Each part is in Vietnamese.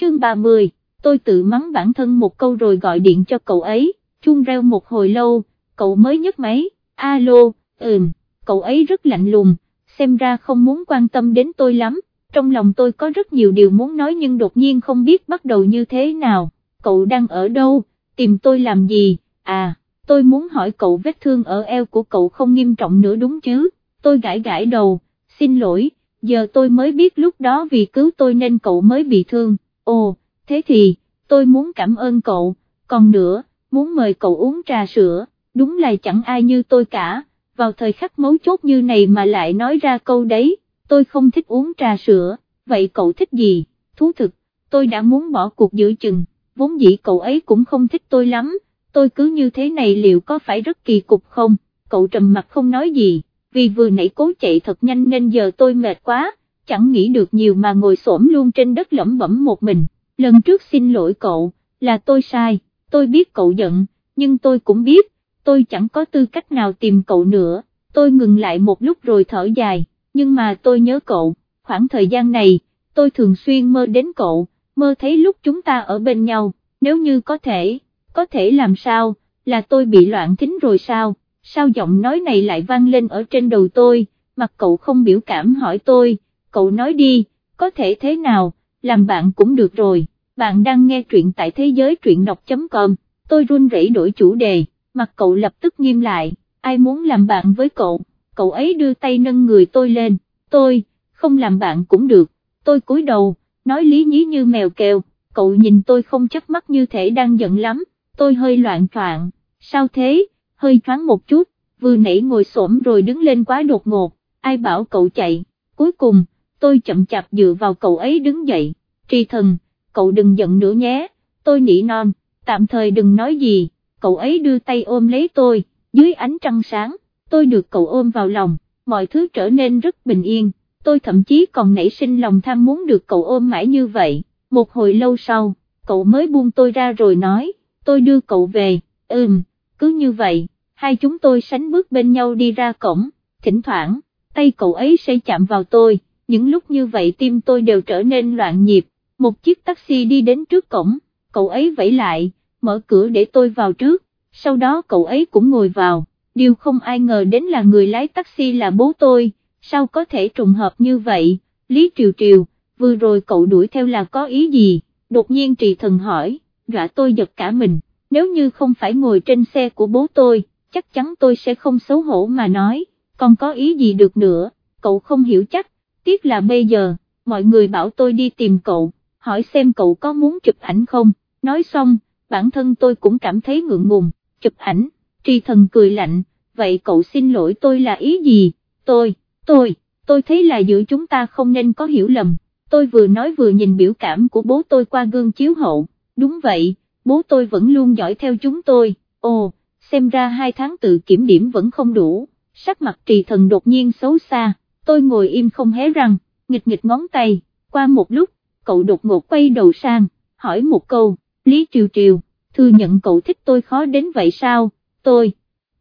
chương 30, tôi tự mắng bản thân một câu rồi gọi điện cho cậu ấy, chuông reo một hồi lâu, cậu mới nhấc máy, alo, ừm, cậu ấy rất lạnh lùng, xem ra không muốn quan tâm đến tôi lắm, trong lòng tôi có rất nhiều điều muốn nói nhưng đột nhiên không biết bắt đầu như thế nào, cậu đang ở đâu, tìm tôi làm gì, à, tôi muốn hỏi cậu vết thương ở eo của cậu không nghiêm trọng nữa đúng chứ, tôi gãi gãi đầu, xin lỗi, giờ tôi mới biết lúc đó vì cứu tôi nên cậu mới bị thương, ồ, thế thì, tôi muốn cảm ơn cậu, còn nữa, muốn mời cậu uống trà sữa, đúng là chẳng ai như tôi cả, vào thời khắc mấu chốt như này mà lại nói ra câu đấy, tôi không thích uống trà sữa, vậy cậu thích gì, thú thực, tôi đã muốn bỏ cuộc giữ chừng, vốn dĩ cậu ấy cũng không thích tôi lắm, tôi cứ như thế này liệu có phải rất kỳ cục không, cậu trầm mặt không nói gì, vì vừa nãy cố chạy thật nhanh nên giờ tôi mệt quá, chẳng nghĩ được nhiều mà ngồi xổm luôn trên đất lẩm bẩm một mình, lần trước xin lỗi cậu, là tôi sai, tôi biết cậu giận, nhưng tôi cũng biết, tôi chẳng có tư cách nào tìm cậu nữa, tôi ngừng lại một lúc rồi thở dài, nhưng mà tôi nhớ cậu, khoảng thời gian này, tôi thường xuyên mơ đến cậu, mơ thấy lúc chúng ta ở bên nhau, nếu như có thể, có thể làm sao, là tôi bị loạn thính rồi sao, sao giọng nói này lại vang lên ở trên đầu tôi, mặt cậu không biểu cảm hỏi tôi, cậu nói đi, có thể thế nào, làm bạn cũng được rồi, bạn đang nghe truyện tại thế giới truyện đọc.com, tôi run rẩy đổi chủ đề, mặt cậu lập tức nghiêm lại, ai muốn làm bạn với cậu, cậu ấy đưa tay nâng người tôi lên, tôi, không làm bạn cũng được, tôi cúi đầu, nói lý nhí như mèo kêu. cậu nhìn tôi không chấp mắt như thể đang giận lắm, tôi hơi loạn troạn, sao thế, hơi thoáng một chút, vừa nãy ngồi xổm rồi đứng lên quá đột ngột, ai bảo cậu chạy, cuối cùng, tôi chậm chạp dựa vào cậu ấy đứng dậy, tri thần, cậu đừng giận nữa nhé, tôi nỉ non, tạm thời đừng nói gì, cậu ấy đưa tay ôm lấy tôi, dưới ánh trăng sáng, tôi được cậu ôm vào lòng, mọi thứ trở nên rất bình yên, tôi thậm chí còn nảy sinh lòng tham muốn được cậu ôm mãi như vậy, một hồi lâu sau, cậu mới buông tôi ra rồi nói, tôi đưa cậu về, ừm, cứ như vậy, hai chúng tôi sánh bước bên nhau đi ra cổng, thỉnh thoảng, tay cậu ấy sẽ chạm vào tôi, những lúc như vậy tim tôi đều trở nên loạn nhịp, một chiếc taxi đi đến trước cổng, cậu ấy vẫy lại, mở cửa để tôi vào trước, sau đó cậu ấy cũng ngồi vào, điều không ai ngờ đến là người lái taxi là bố tôi, sao có thể trùng hợp như vậy, Lý Triều Triều, vừa rồi cậu đuổi theo là có ý gì, đột nhiên trì thần hỏi, dọa tôi giật cả mình, nếu như không phải ngồi trên xe của bố tôi, chắc chắn tôi sẽ không xấu hổ mà nói, còn có ý gì được nữa, cậu không hiểu chắc, tiếc là bây giờ, mọi người bảo tôi đi tìm cậu, hỏi xem cậu có muốn chụp ảnh không, nói xong, bản thân tôi cũng cảm thấy ngượng ngùng, chụp ảnh, tri thần cười lạnh, vậy cậu xin lỗi tôi là ý gì, tôi, tôi, tôi thấy là giữa chúng ta không nên có hiểu lầm, tôi vừa nói vừa nhìn biểu cảm của bố tôi qua gương chiếu hậu, đúng vậy, bố tôi vẫn luôn dõi theo chúng tôi, ồ, xem ra hai tháng tự kiểm điểm vẫn không đủ, sắc mặt trì thần đột nhiên xấu xa, tôi ngồi im không hé răng, nghịch nghịch ngón tay, qua một lúc, cậu đột ngột quay đầu sang, hỏi một câu, Lý Triều Triều, thừa nhận cậu thích tôi khó đến vậy sao, tôi,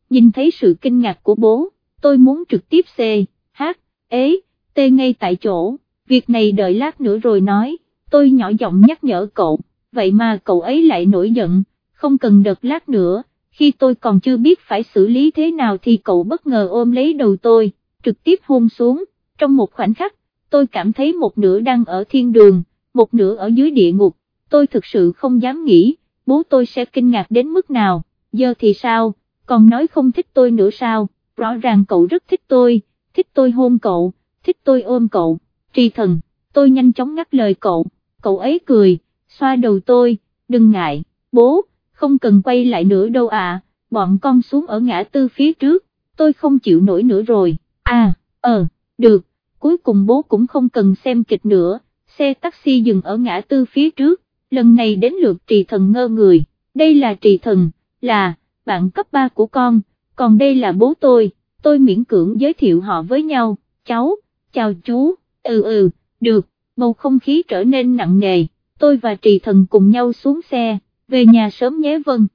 nhìn thấy sự kinh ngạc của bố, tôi muốn trực tiếp C, H, ế, T ngay tại chỗ, việc này đợi lát nữa rồi nói, tôi nhỏ giọng nhắc nhở cậu, vậy mà cậu ấy lại nổi giận, không cần đợt lát nữa, khi tôi còn chưa biết phải xử lý thế nào thì cậu bất ngờ ôm lấy đầu tôi, trực tiếp hôn xuống, trong một khoảnh khắc, tôi cảm thấy một nửa đang ở thiên đường, một nửa ở dưới địa ngục, tôi thực sự không dám nghĩ, bố tôi sẽ kinh ngạc đến mức nào, giờ thì sao, còn nói không thích tôi nữa sao, rõ ràng cậu rất thích tôi, thích tôi hôn cậu, thích tôi ôm cậu, tri thần, tôi nhanh chóng ngắt lời cậu, cậu ấy cười, xoa đầu tôi, đừng ngại, bố, không cần quay lại nữa đâu à, bọn con xuống ở ngã tư phía trước, tôi không chịu nổi nữa rồi, ờ, được, cuối cùng bố cũng không cần xem kịch nữa, xe taxi dừng ở ngã tư phía trước, lần này đến lượt trì thần ngơ người, đây là trì thần, là, bạn cấp 3 của con, còn đây là bố tôi, tôi miễn cưỡng giới thiệu họ với nhau, cháu, chào chú, ừ ừ, được, bầu không khí trở nên nặng nề, tôi và trì thần cùng nhau xuống xe, về nhà sớm nhé vâng.